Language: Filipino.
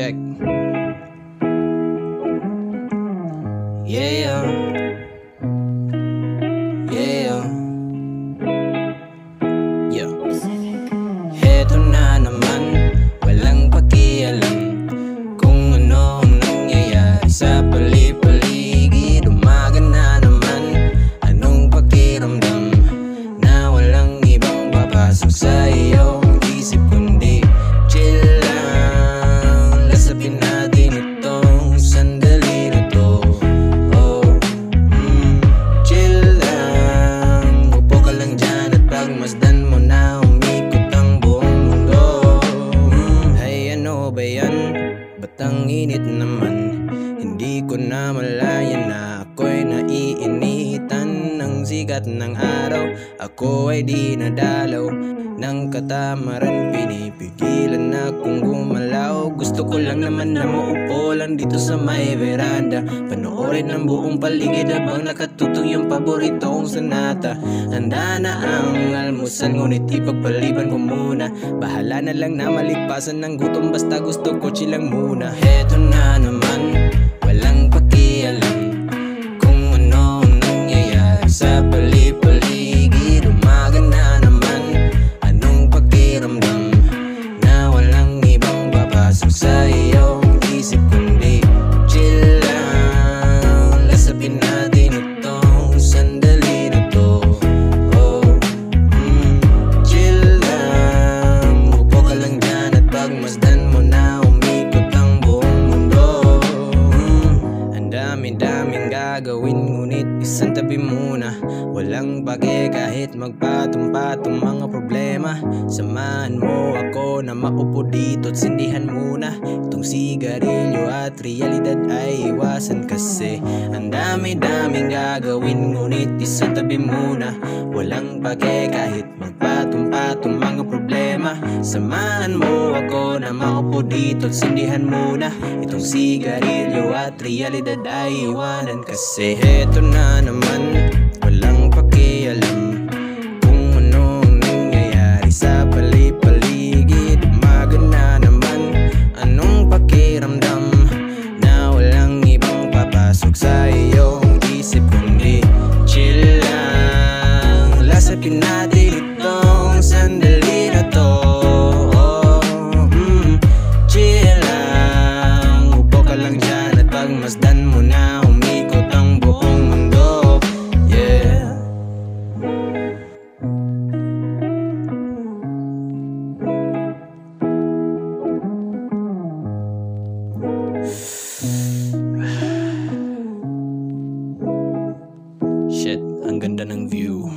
check. Yeah. Yeah. Yeah. Heto na naman, walang pakialam Kung ano ang nangyayari sa pali-paligid Umaga na naman, anong pakiramdam Na walang ibang papasok sa iyong isip kundi Ano ba yan? Ba't init naman? Hindi ko na malaya na ako'y naiinitan ng sikat ng araw Ako ay di nadalaw ng katamaran Pinipigilan akong gumalaw. Gusto ko lang naman na maupo lang dito sa may veranda. Panoorin ang buong paligid habang nakatutong yung paborito kong sanata. Handa na ang almusal ngunit ipagpaliban ko muna. Bahala na lang na malipasan ng gutom basta gusto ko chilang muna. Heto na naman, muna Walang bage kahit magpatong-patong mga problema. Samahan mo ako na maupo dito at sindihan muna. Itong sigarilyo at realidad ay iwasan kasi Ang dami-daming gagawin ngunit isang tabi muna. Walang bage kahit magpatong-patong mga problema. Samahan mo ako na maupo dito at sindihan muna. Itong sigarilyo at realidad ay iwanan kasi. Heto na naman, Shit, ang ganda ng view